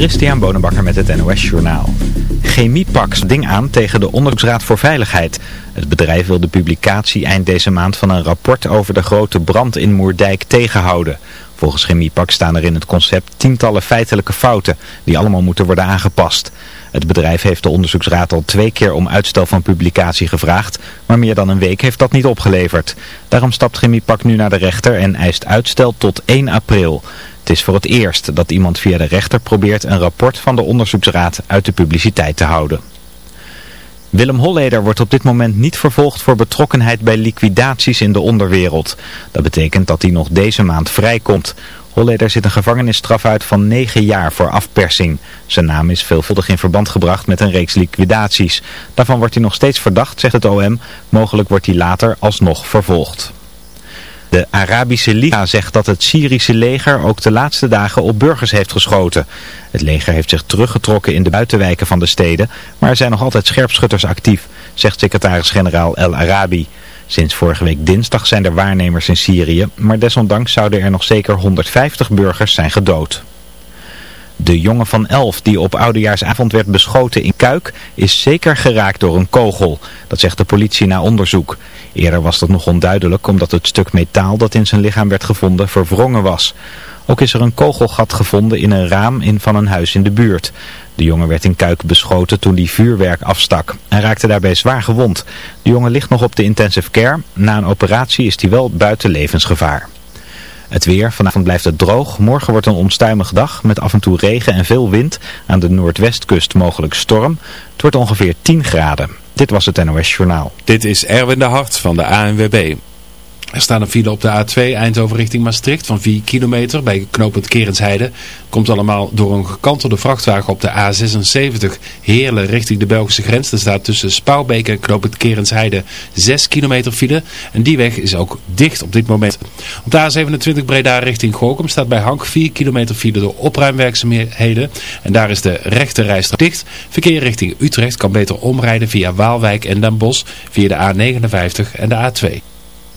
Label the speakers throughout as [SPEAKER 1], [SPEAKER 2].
[SPEAKER 1] Christian Bonenbakker met het NOS Journaal. Chemiepax ding aan tegen de Onderzoeksraad voor Veiligheid. Het bedrijf wil de publicatie eind deze maand van een rapport over de grote brand in Moerdijk tegenhouden. Volgens Chemiepax staan er in het concept tientallen feitelijke fouten die allemaal moeten worden aangepast. Het bedrijf heeft de onderzoeksraad al twee keer om uitstel van publicatie gevraagd, maar meer dan een week heeft dat niet opgeleverd. Daarom stapt Chemiepak nu naar de rechter en eist uitstel tot 1 april. Het is voor het eerst dat iemand via de rechter probeert een rapport van de onderzoeksraad uit de publiciteit te houden. Willem Holleder wordt op dit moment niet vervolgd voor betrokkenheid bij liquidaties in de onderwereld. Dat betekent dat hij nog deze maand vrijkomt. Holleder zit een gevangenisstraf uit van 9 jaar voor afpersing. Zijn naam is veelvuldig in verband gebracht met een reeks liquidaties. Daarvan wordt hij nog steeds verdacht, zegt het OM. Mogelijk wordt hij later alsnog vervolgd. De Arabische Liga zegt dat het Syrische leger ook de laatste dagen op burgers heeft geschoten. Het leger heeft zich teruggetrokken in de buitenwijken van de steden, maar er zijn nog altijd scherpschutters actief, zegt secretaris-generaal El Arabi. Sinds vorige week dinsdag zijn er waarnemers in Syrië, maar desondanks zouden er nog zeker 150 burgers zijn gedood. De jongen van elf die op oudejaarsavond werd beschoten in Kuik is zeker geraakt door een kogel. Dat zegt de politie na onderzoek. Eerder was dat nog onduidelijk omdat het stuk metaal dat in zijn lichaam werd gevonden verwrongen was. Ook is er een kogelgat gevonden in een raam in van een huis in de buurt. De jongen werd in Kuik beschoten toen hij vuurwerk afstak. Hij raakte daarbij zwaar gewond. De jongen ligt nog op de intensive care. Na een operatie is hij wel buiten levensgevaar. Het weer, vanavond blijft het droog. Morgen wordt een onstuimige dag met af en toe regen en veel wind. Aan de noordwestkust mogelijk storm. Het wordt ongeveer 10 graden. Dit was het NOS Journaal.
[SPEAKER 2] Dit is Erwin de Hart van de ANWB. Er staat een file op de A2 Eindhoven richting Maastricht van 4 kilometer bij knooppunt Kerensheide. Komt allemaal door een gekantelde vrachtwagen op de A76 Heerlen richting de Belgische grens. Er staat tussen Spouwbeek en knooppunt Kerensheide 6 kilometer file. En die weg is ook dicht op dit moment. Op de A27 Breda richting Gorkum staat bij Hank 4 kilometer file door opruimwerkzaamheden. En daar is de rechte rijstrook dicht. Verkeer richting Utrecht kan beter omrijden via Waalwijk en Den Bosch via de A59 en de A2.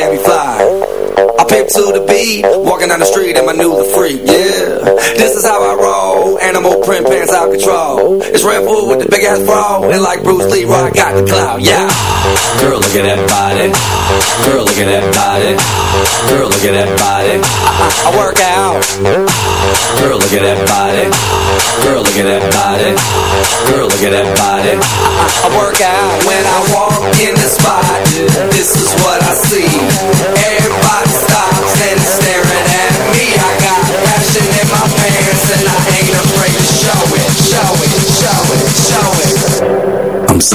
[SPEAKER 3] like Fly. I pimp to the beat, walking down the street and my new the freak, yeah. This is how I roll, animal print pants out control. It's Red Bull with the big ass bra, and like Bruce Lee, I got the clout, yeah. Girl, look at that body. Girl, look at that body. Girl, look at that body. I, I, I work out. Girl, look at that body. Girl, look at that body. Girl, look at that body. I, I, work out when I walk in the spot. This is what I see. Everybody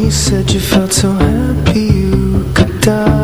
[SPEAKER 4] you said
[SPEAKER 5] you felt so happy you could die.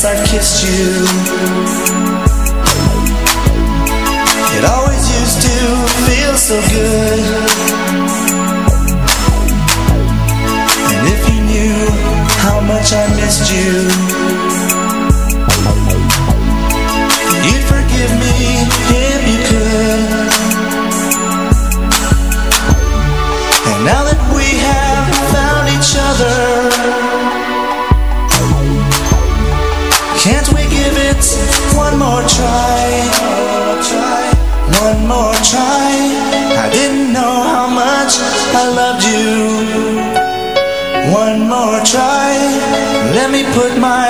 [SPEAKER 6] since I've kissed you. It always used to feel so good. And if you knew how much I missed you try. Let me put my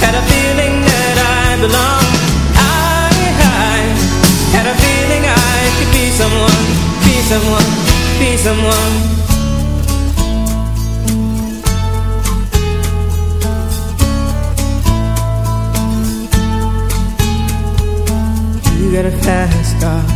[SPEAKER 7] got a feeling that I belong. I high Got a feeling I could be someone Be someone Be someone. You got a fast car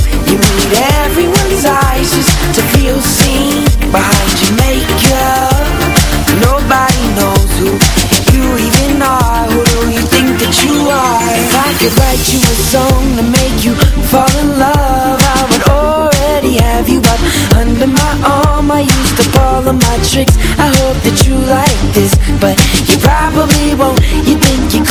[SPEAKER 8] This, but you probably won't. You think you're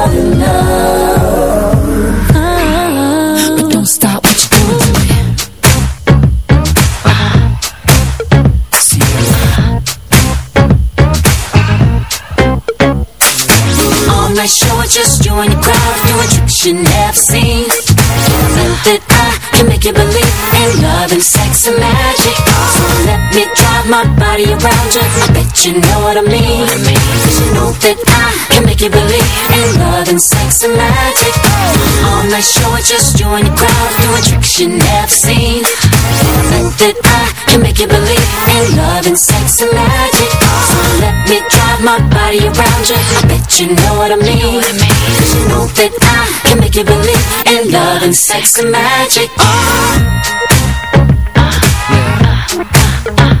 [SPEAKER 9] you never seen. Think that I can ah, make you believe in love and sex and magic. Drive my body around you. I bet you know what I mean. Cause you know that I can make you believe in love and sex and magic. All night show with just you and your crowd doing tricks you never seen. Think that I can make you believe in love and sex and magic. So let me drive my body around you. I bet you know what I mean. Cause you know that I can make you believe in love and sex and magic. Sex and magic. You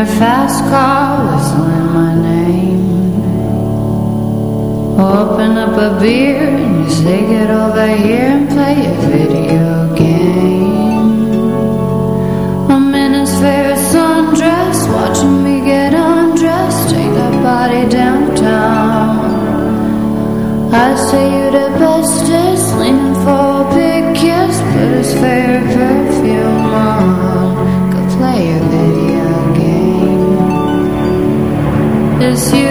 [SPEAKER 10] your fast car, whistling my name. Open up a beer It's you,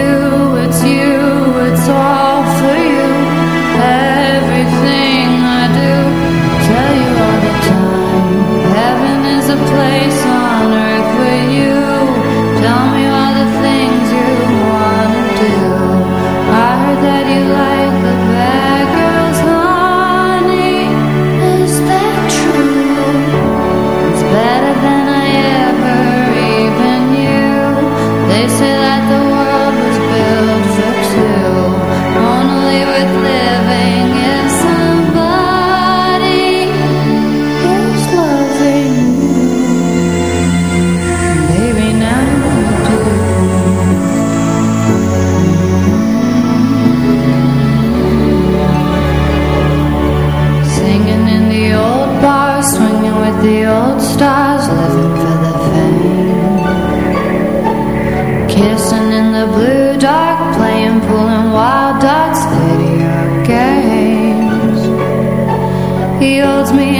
[SPEAKER 10] the blue dark, playing and wild dogs, video games. He holds me